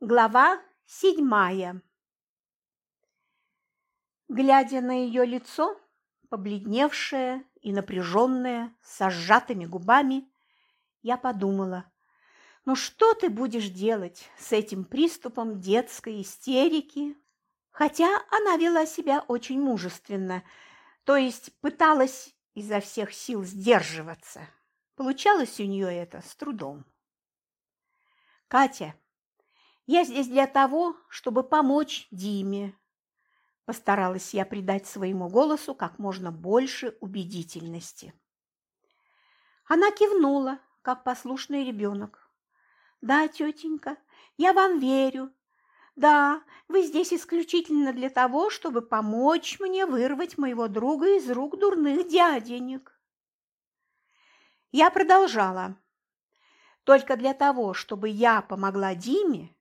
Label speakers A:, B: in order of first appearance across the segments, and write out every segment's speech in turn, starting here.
A: Глава седьмая. Глядя на ее лицо, побледневшее и напряженное, с сжатыми губами, я подумала, ну что ты будешь делать с этим приступом детской истерики? Хотя она вела себя очень мужественно, то есть пыталась изо всех сил сдерживаться. Получалось у нее это с трудом. «Катя, я здесь для того, чтобы помочь Диме. Постаралась я придать своему голосу как можно больше убедительности. Она кивнула, как послушный ребенок. «Да, тетенька, я вам верю. Да, вы здесь исключительно для того, чтобы помочь мне вырвать моего друга из рук дурных дяденек». Я продолжала. «Только для того, чтобы я помогла Диме,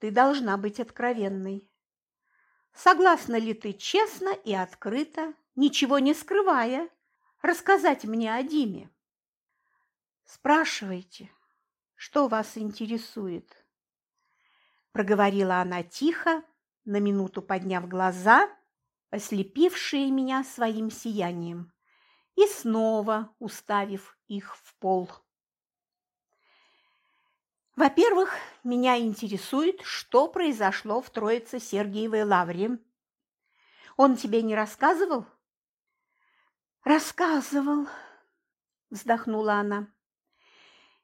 A: ты должна быть откровенной. Согласна ли ты честно и открыто, ничего не скрывая, рассказать мне о Диме? Спрашивайте, что вас интересует? Проговорила она тихо, на минуту подняв глаза, ослепившие меня своим сиянием, и снова уставив их в пол. Во-первых, меня интересует, что произошло в Троице-Сергиевой лавре. Он тебе не рассказывал? Рассказывал, вздохнула она.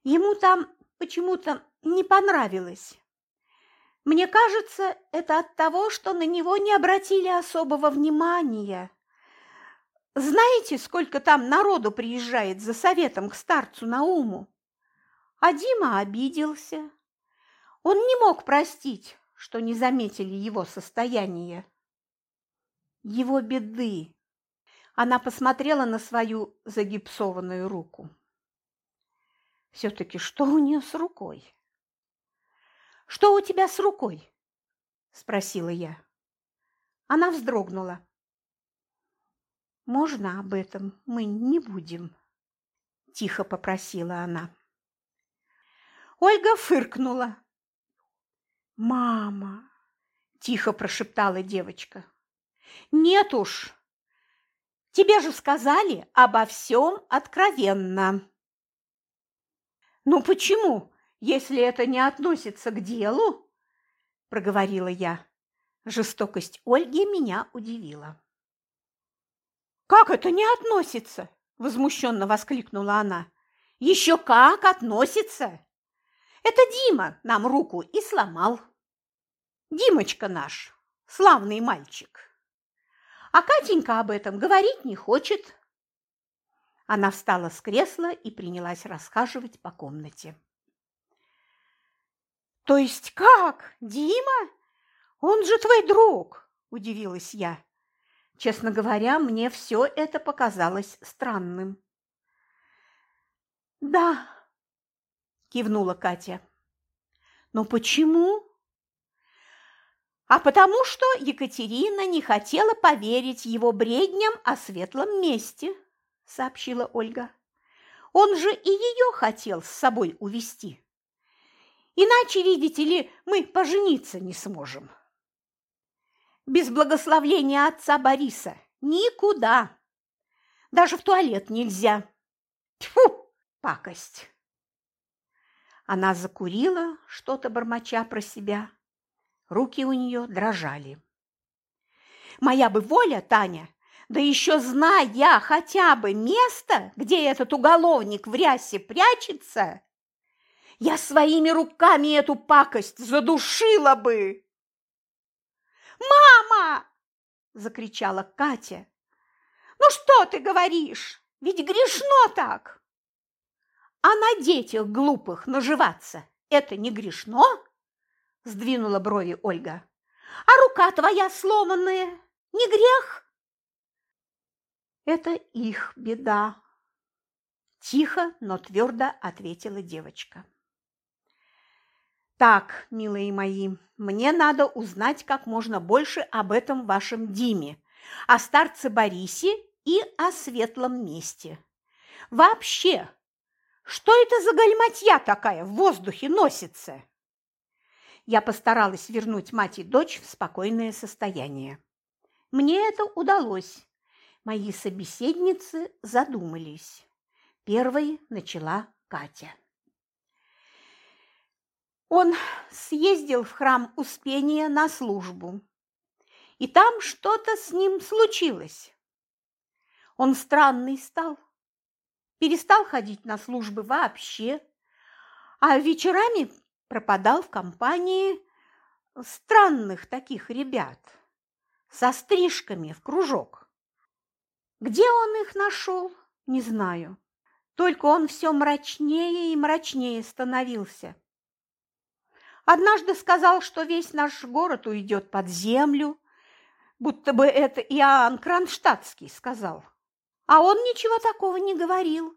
A: Ему там почему-то не понравилось. Мне кажется, это от того, что на него не обратили особого внимания. Знаете, сколько там народу приезжает за советом к старцу Науму? А Дима обиделся. Он не мог простить, что не заметили его состояние. Его беды. Она посмотрела на свою загипсованную руку. Все-таки что у нее с рукой? «Что у тебя с рукой?» – спросила я. Она вздрогнула. «Можно об этом мы не будем?» – тихо попросила она. Ольга фыркнула. «Мама!» – тихо прошептала девочка. «Нет уж! Тебе же сказали обо всем откровенно!» «Ну почему, если это не относится к делу?» – проговорила я. Жестокость Ольги меня удивила. «Как это не относится?» – возмущенно воскликнула она. «Еще как относится! Это Дима нам руку и сломал. Димочка наш, славный мальчик. А Катенька об этом говорить не хочет. Она встала с кресла и принялась расхаживать по комнате. «То есть как? Дима? Он же твой друг!» – удивилась я. Честно говоря, мне все это показалось странным. «Да, кивнула Катя. Но почему? А потому что Екатерина не хотела поверить его бредням о светлом месте, сообщила Ольга. Он же и ее хотел с собой увести. Иначе, видите ли, мы пожениться не сможем. Без благословления отца Бориса никуда. Даже в туалет нельзя. Тьфу, пакость. Она закурила, что-то бормоча про себя. Руки у нее дрожали. «Моя бы воля, Таня, да еще зная хотя бы место, где этот уголовник в рясе прячется, я своими руками эту пакость задушила бы!» «Мама!» – закричала Катя. «Ну что ты говоришь? Ведь грешно так!» А на детях глупых наживаться – это не грешно? Сдвинула брови Ольга. А рука твоя сломанная – не грех? Это их беда. Тихо, но твердо ответила девочка. Так, милые мои, мне надо узнать как можно больше об этом вашем Диме, о старце Борисе и о светлом месте. Вообще, что это за гальматья такая в воздухе носится? Я постаралась вернуть мать и дочь в спокойное состояние. Мне это удалось. Мои собеседницы задумались. Первой начала Катя. Он съездил в храм Успения на службу, и там что-то с ним случилось. Он странный стал, перестал ходить на службы вообще, а вечерами пропадал в компании странных таких ребят со стрижками в кружок. Где он их нашел, не знаю. Только он все мрачнее и мрачнее становился. Однажды сказал, что весь наш город уйдет под землю, будто бы это Иоанн Кронштадтский сказал. А он ничего такого не говорил.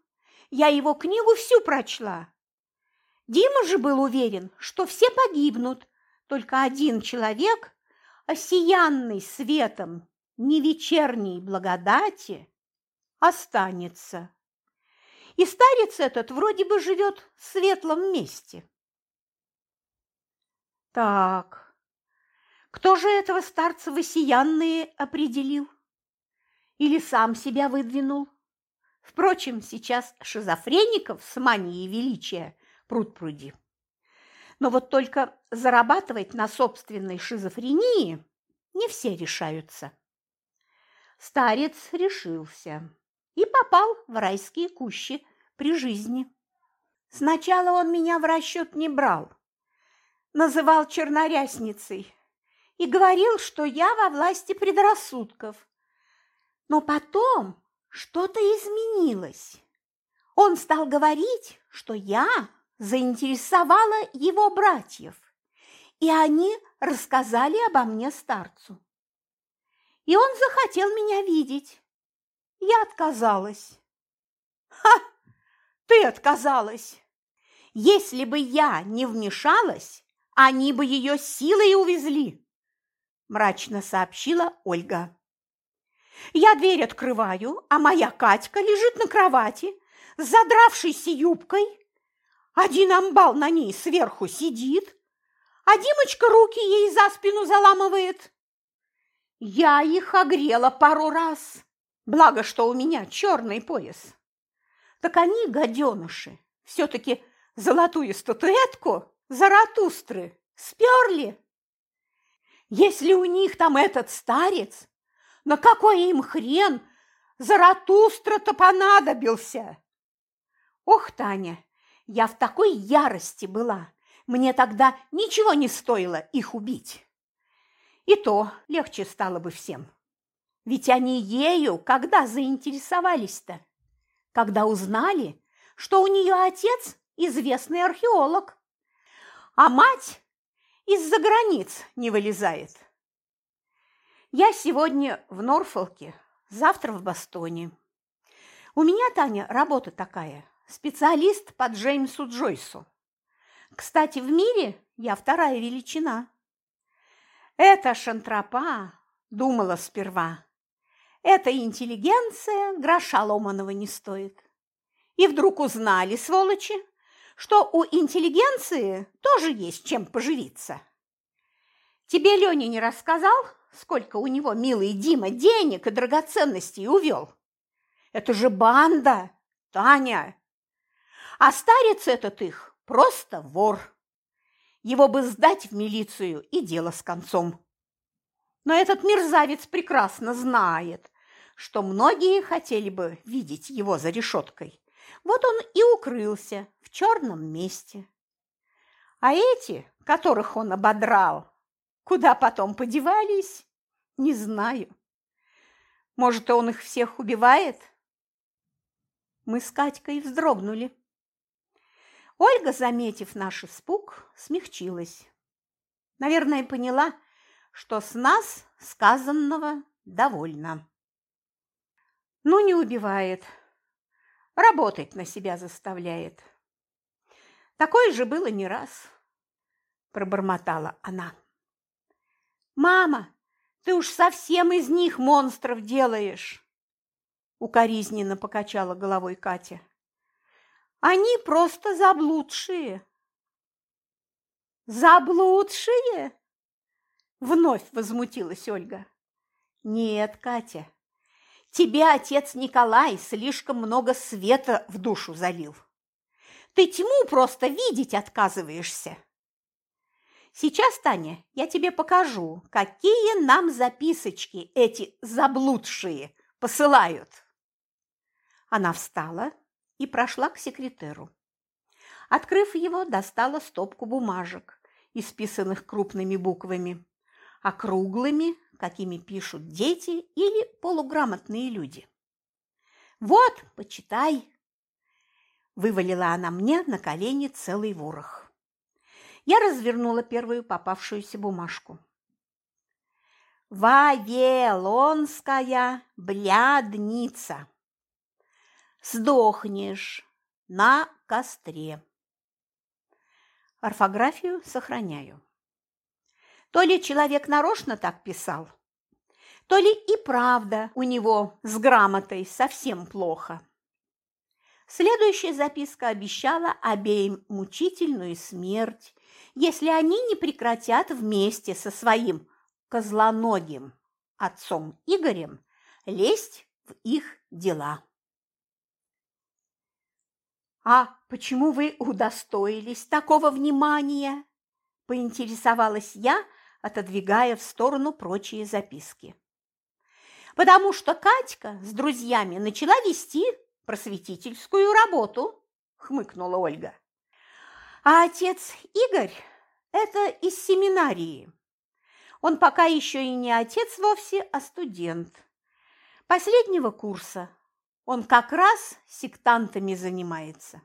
A: Я его книгу всю прочла. Дима же был уверен, что все погибнут, только один человек, осиянный светом не вечерней благодати, останется. И старец этот вроде бы живет в светлом месте. Так, кто же этого старца высиянные определил? Или сам себя выдвинул? Впрочем, сейчас шизофреников с манией величия пруд-пруди. Но вот только зарабатывать на собственной шизофрении не все решаются. Старец решился и попал в райские кущи при жизни. Сначала он меня в расчет не брал, называл чернорясницей и говорил, что я во власти предрассудков. Но потом что-то изменилось. Он стал говорить, что я заинтересовала его братьев, и они рассказали обо мне старцу. И он захотел меня видеть. Я отказалась. Ха! Ты отказалась! Если бы я не вмешалась, они бы ее силой увезли, мрачно сообщила Ольга. Я дверь открываю, а моя Катька лежит на кровати, задравшейся юбкой. Один амбал на ней сверху сидит, а Димочка руки ей за спину заламывает. Я их огрела пару раз, благо, что у меня черный пояс. Так они, гаденыши, все-таки золотую статуэтку Заратустры сперли. Если у них там этот старец, на какой им хрен Заратустра-то понадобился? Ох, Таня, я в такой ярости была, мне тогда ничего не стоило их убить. И то легче стало бы всем. Ведь они ею когда заинтересовались-то? Когда узнали, что у нее отец известный археолог а мать из-за границ не вылезает. Я сегодня в Норфолке, завтра в Бостоне. У меня, Таня, работа такая – специалист по Джеймсу Джойсу. Кстати, в мире я вторая величина. Это шантропа, думала сперва. Эта интеллигенция гроша ломаного не стоит. И вдруг узнали, сволочи, что у интеллигенции тоже есть чем поживиться. Тебе Леня не рассказал, сколько у него, милый Дима, денег и драгоценностей увел? Это же банда, Таня. А старец этот их просто вор. Его бы сдать в милицию и дело с концом. Но этот мерзавец прекрасно знает, что многие хотели бы видеть его за решеткой. Вот он и укрылся в черном месте. А эти, которых он ободрал, куда потом подевались, не знаю. Может, он их всех убивает? Мы с Катькой вздрогнули. Ольга, заметив наш испуг, смягчилась. Наверное, поняла, что с нас сказанного довольно. Ну, не убивает, работать на себя заставляет. Такое же было не раз, пробормотала она. Мама, ты уж совсем из них монстров делаешь, укоризненно покачала головой Катя. Они просто заблудшие. Заблудшие? Вновь возмутилась Ольга. Нет, Катя, тебе отец Николай слишком много света в душу залил. Ты тьму просто видеть отказываешься. Сейчас, Таня, я тебе покажу, какие нам записочки эти заблудшие посылают. Она встала и прошла к секретеру. Открыв его, достала стопку бумажек, исписанных крупными буквами, округлыми, какими пишут дети или полуграмотные люди. «Вот, почитай!» Вывалила она мне на колени целый ворох. Я развернула первую попавшуюся бумажку. Вавилонская блядница. Сдохнешь на костре. Орфографию сохраняю. То ли человек нарочно так писал, то ли и правда у него с грамотой совсем плохо. Следующая записка обещала обеим мучительную смерть, если они не прекратят вместе со своим козлоногим отцом Игорем лезть в их дела. «А почему вы удостоились такого внимания?» – поинтересовалась я, отодвигая в сторону прочие записки. «Потому что Катька с друзьями начала вести просветительскую работу», – хмыкнула Ольга. «А отец Игорь – это из семинарии. Он пока еще и не отец вовсе, а студент. Последнего курса он как раз сектантами занимается,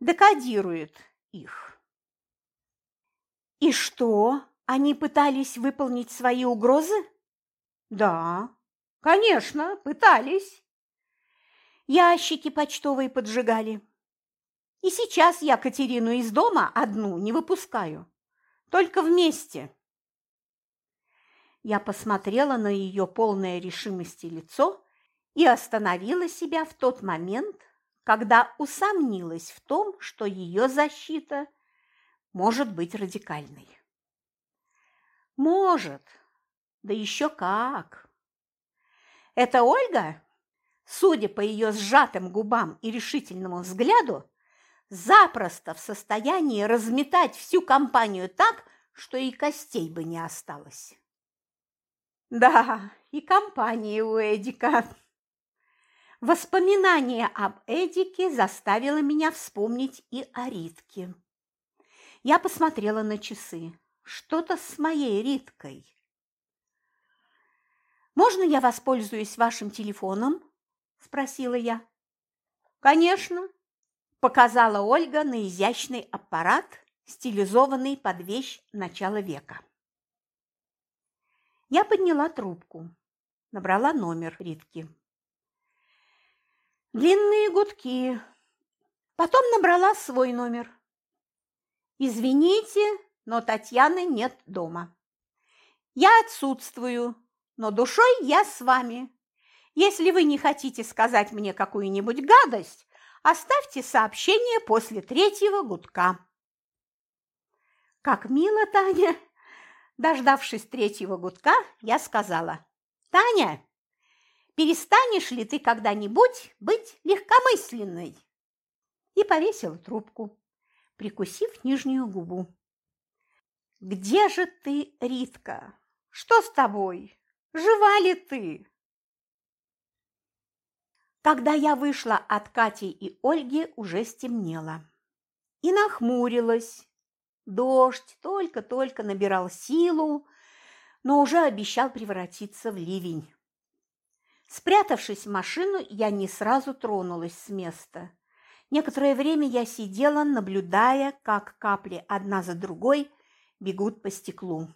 A: декодирует их. И что, они пытались выполнить свои угрозы? Да, конечно, пытались. Ящики почтовые поджигали. И сейчас я Катерину из дома одну не выпускаю, только вместе. Я посмотрела на ее полное решимости лицо и остановила себя в тот момент, когда усомнилась в том, что ее защита может быть радикальной. Может, да еще как. Это Ольга, судя по ее сжатым губам и решительному взгляду, запросто в состоянии разметать всю компанию так, что и костей бы не осталось. Да, и компания у Эдика Воспоминание об Эдике заставило меня вспомнить и о Ритке. Я посмотрела на часы. Что-то с моей Риткой. «Можно я воспользуюсь вашим телефоном?» – спросила я. «Конечно», – показала Ольга на изящный аппарат, стилизованный под вещь начала века. Я подняла трубку, набрала номер Ритки. Длинные гудки. Потом набрала свой номер. «Извините, но Татьяны нет дома. Я отсутствую, но душой я с вами. Если вы не хотите сказать мне какую-нибудь гадость, оставьте сообщение после третьего гудка». «Как мило, Таня!» Дождавшись третьего гудка, я сказала, «Таня, перестанешь ли ты когда-нибудь быть легкомысленной?» И повесила трубку, прикусив нижнюю губу. «Где же ты, Ритка? Что с тобой? Жива ли ты?» Когда я вышла от Кати и Ольги, уже стемнело. И нахмурилась. Дождь только-только набирал силу, но уже обещал превратиться в ливень. Спрятавшись в машину, я не сразу тронулась с места. Некоторое время я сидела, наблюдая, как капли одна за другой бегут по стеклу.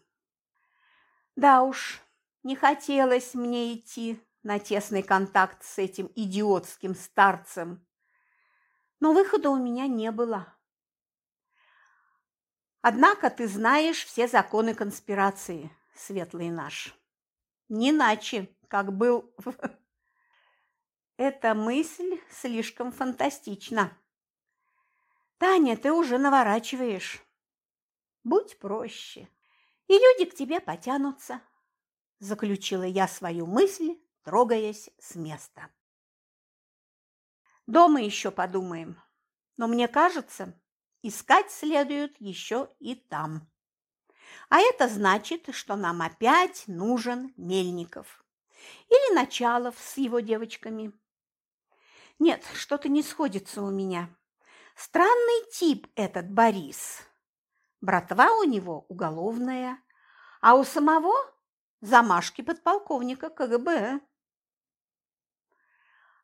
A: Да уж, не хотелось мне идти на тесный контакт с этим идиотским старцем. Но выхода у меня не было. Однако ты знаешь все законы конспирации, светлый наш. Не иначе как был... Эта мысль слишком фантастична. Таня, ты уже наворачиваешь. Будь проще, и люди к тебе потянутся, заключила я свою мысль, трогаясь с места. Дома еще подумаем, но мне кажется, искать следует еще и там. А это значит, что нам опять нужен Мельников. Или Началов с его девочками. Нет, что-то не сходится у меня. Странный тип этот Борис. Братва у него уголовная, а у самого замашки подполковника КГБ.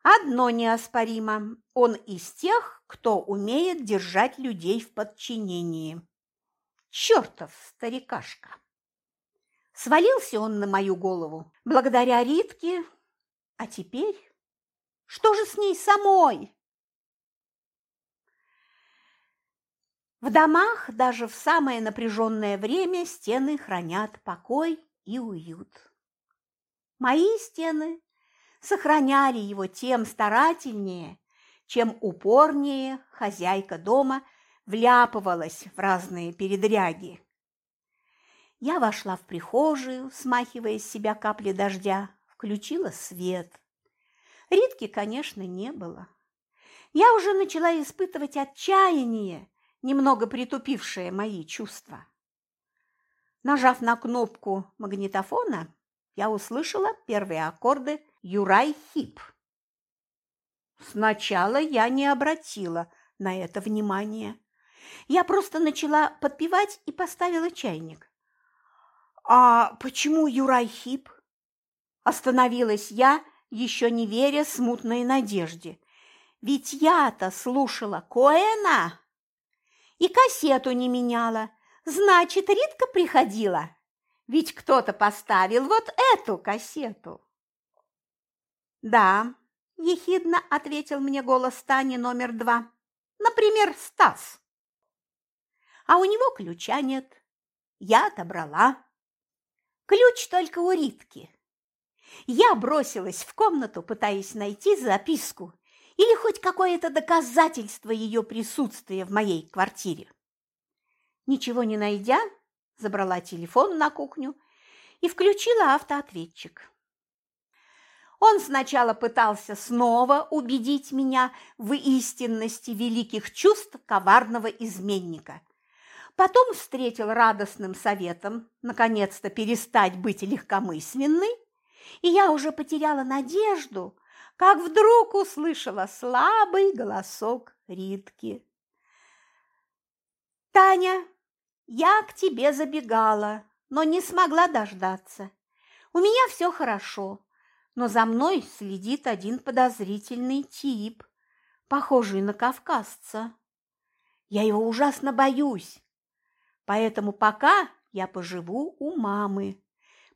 A: Одно неоспоримо – он из тех, кто умеет держать людей в подчинении. Чертов старикашка! Свалился он на мою голову благодаря Ритке, а теперь что же с ней самой? В домах даже в самое напряженное время стены хранят покой и уют. Мои стены сохраняли его тем старательнее, чем упорнее хозяйка дома вляпывалась в разные передряги. Я вошла в прихожую, смахивая с себя капли дождя, включила свет. Ритки, конечно, не было. Я уже начала испытывать отчаяние, немного притупившее мои чувства. Нажав на кнопку магнитофона, я услышала первые аккорды «Юрай Хип». Сначала я не обратила на это внимания. Я просто начала подпевать и поставила чайник. «А почему Юрай Хип?» Остановилась я, еще не веря смутной надежде. Ведь я-то слушала Коэна и кассету не меняла. Значит, Ритка приходила. Ведь кто-то поставил вот эту кассету. Да, ехидно ответил мне голос Тани номер два. Например, Стас. А у него ключа нет. Я отобрала. Ключ только у Ритки. Я бросилась в комнату, пытаясь найти записку или хоть какое-то доказательство ее присутствия в моей квартире. Ничего не найдя, забрала телефон на кухню и включила автоответчик. Он сначала пытался снова убедить меня в истинности великих чувств коварного изменника. Потом встретил радостным советом наконец-то перестать быть легкомысленной и я уже потеряла надежду, как вдруг услышала слабый голосок Ритки. «Таня, я к тебе забегала, но не смогла дождаться. У меня все хорошо, но за мной следит один подозрительный тип, похожий на кавказца. Я его ужасно боюсь, поэтому пока я поживу у мамы.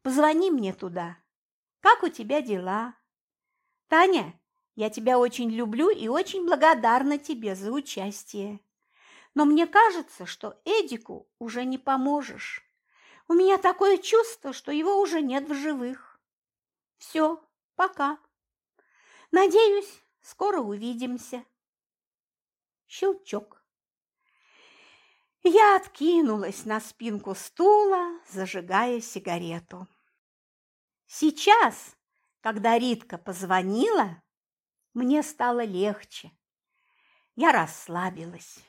A: Позвони мне туда, как у тебя дела? Таня, я тебя очень люблю и очень благодарна тебе за участие. Но мне кажется, что Эдику уже не поможешь. У меня такое чувство, что его уже нет в живых. Все, пока. Надеюсь, скоро увидимся. Щелчок. Я откинулась на спинку стула, зажигая сигарету. Сейчас, когда Ритка позвонила, мне стало легче. Я расслабилась.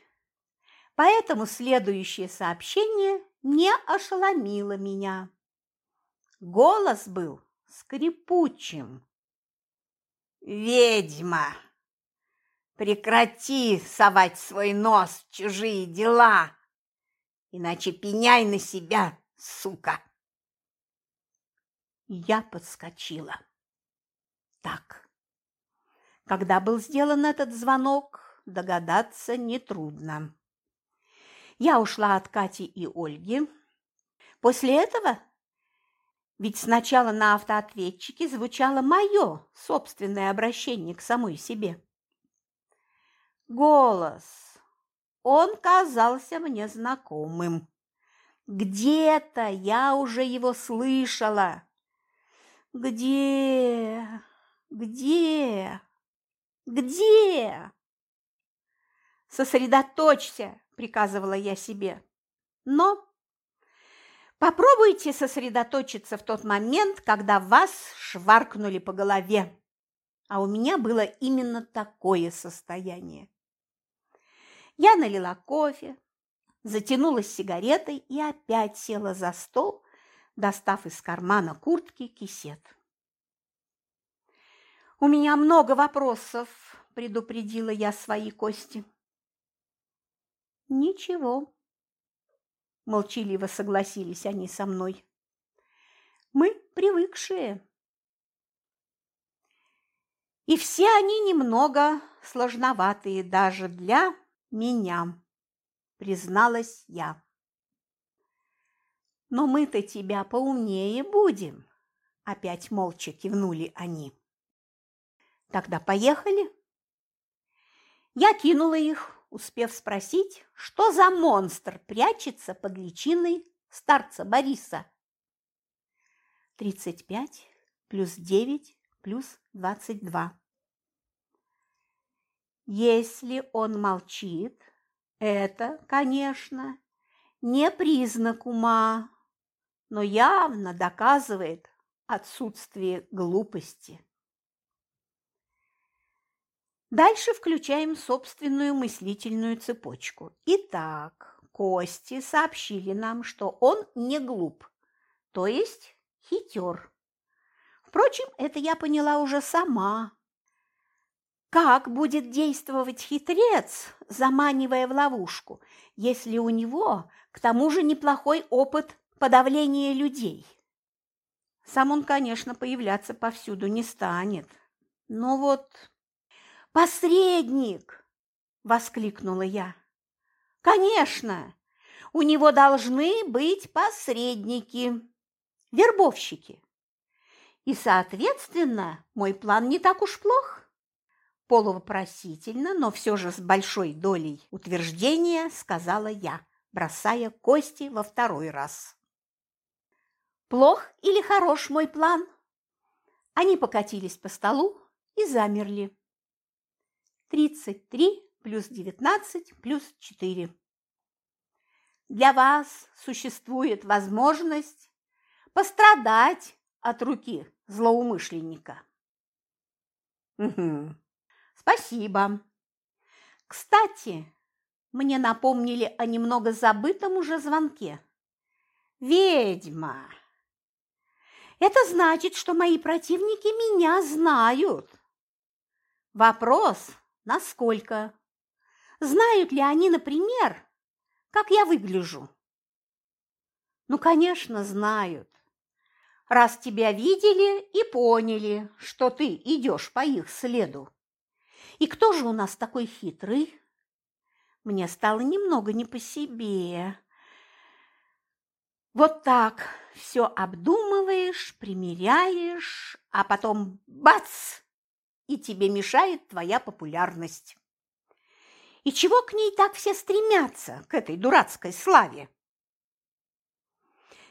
A: Поэтому следующее сообщение не ошеломило меня. Голос был скрипучим. «Ведьма! Прекрати совать свой нос в чужие дела, иначе пеняй на себя, сука!» Я подскочила. Так, когда был сделан этот звонок, догадаться нетрудно. Я ушла от Кати и Ольги. После этого ведь сначала на автоответчике звучало мое собственное обращение к самой себе. Голос. Он казался мне знакомым. Где-то я уже его слышала. Где? Где? Где? Сосредоточься, приказывала я себе. Но попробуйте сосредоточиться в тот момент, когда вас шваркнули по голове. А у меня было именно такое состояние. Я налила кофе, затянулась сигаретой и опять села за стол, достав из кармана куртки кисет. «У меня много вопросов», – предупредила я свои кости. «Ничего», – молчаливо согласились они со мной. «Мы привыкшие». И все они немного сложноватые даже для меня, призналась я. Но мы-то тебя поумнее будем, опять молча кивнули они. Тогда поехали. Я кинула их, успев спросить, что за монстр прячется под личиной старца Бориса. Тридцать пять плюс девять плюс двадцать два. Если он молчит, это, конечно, не признак ума, но явно доказывает отсутствие глупости. Дальше включаем собственную мыслительную цепочку. Итак, Кости сообщили нам, что он не глуп, то есть хитер. Впрочем, это я поняла уже сама. Как будет действовать хитрец, заманивая в ловушку, если у него, к тому же, неплохой опыт подавления людей? Сам он, конечно, появляться повсюду не станет. Но вот «Посредник!» – воскликнула я. «Конечно! У него должны быть посредники, вербовщики. И, соответственно, мой план не так уж плох». Полувопросительно, но все же с большой долей утверждения сказала я, бросая кости во второй раз. «Плох или хорош мой план?» Они покатились по столу и замерли. 33 плюс 19 плюс 4. Для вас существует возможность пострадать от руки злоумышленника. Угу. Спасибо. Кстати, мне напомнили о немного забытом уже звонке. Ведьма. Это значит, что мои противники меня знают. Вопрос, Насколько? Знают ли они, например, как я выгляжу? Ну, конечно, знают. Раз тебя видели и поняли, что ты идешь по их следу. И кто же у нас такой хитрый? Мне стало немного не по себе. Вот так все обдумываешь, примеряешь, а потом бац! И тебе мешает твоя популярность. И чего к ней так все стремятся, к этой дурацкой славе?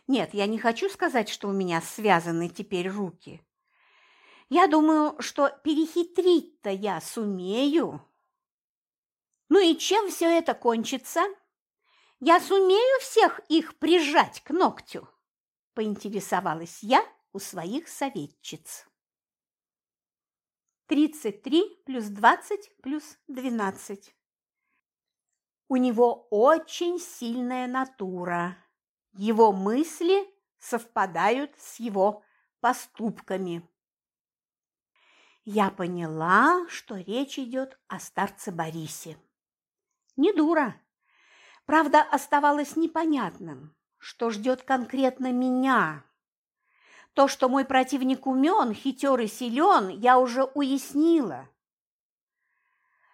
A: Нет, я не хочу сказать, что у меня связаны теперь руки. Я думаю, что перехитрить-то я сумею. Ну и чем все это кончится? Я сумею всех их прижать к ногтю? Поинтересовалась я у своих советчиц. 33 плюс 20 плюс 12. У него очень сильная натура. Его мысли совпадают с его поступками. Я поняла, что речь идет о старце Борисе. Не дура. Правда, оставалось непонятным, что ждет конкретно меня, то, что мой противник умен, хитер и силен, я уже уяснила.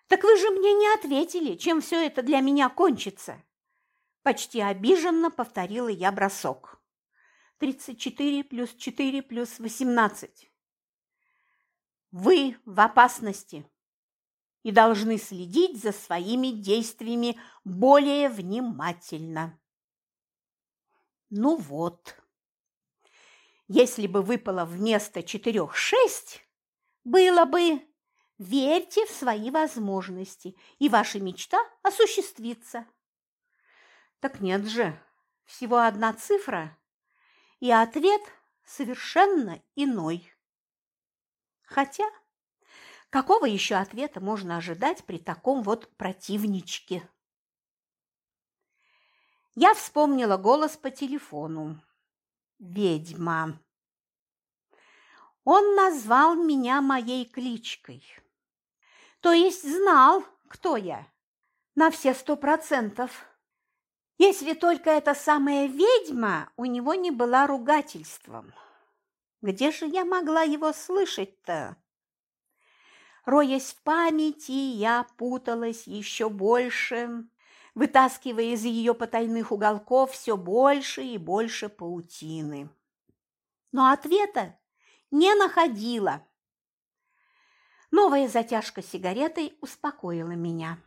A: Так вы же мне не ответили, чем все это для меня кончится. Почти обиженно повторила я бросок. Тридцать четыре плюс четыре плюс восемнадцать. Вы в опасности и должны следить за своими действиями более внимательно. Ну вот. Если бы выпало вместо четырех шесть, было бы «Верьте в свои возможности, и ваша мечта осуществится». Так нет же, всего одна цифра, и ответ совершенно иной. Хотя, какого еще ответа можно ожидать при таком вот противничке? Я вспомнила голос по телефону. Ведьма. Он назвал меня моей кличкой. То есть знал, кто я, на все сто процентов. Если только эта самая ведьма у него не была ругательством. Где же я могла его слышать-то? Роясь в памяти, я путалась еще больше, вытаскивая из ее потайных уголков все больше и больше паутины. Но ответа не находила. Новая затяжка сигаретой успокоила меня.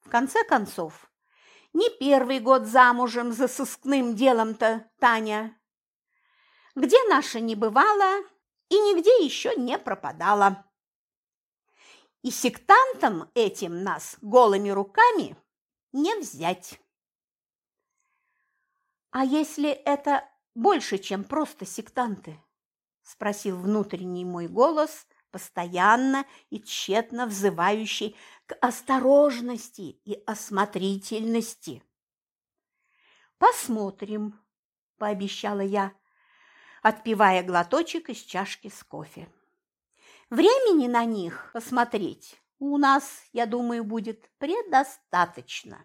A: В конце концов, не первый год замужем за сыскным делом-то, Таня. Где наша не бывала и нигде еще не пропадала. И сектантам этим нас голыми руками не взять. А если это больше, чем просто сектанты? спросил внутренний мой голос, постоянно и тщетно взывающий к осторожности и осмотрительности. «Посмотрим», – пообещала я, отпивая глоточек из чашки с кофе. «Времени на них посмотреть у нас, я думаю, будет предостаточно».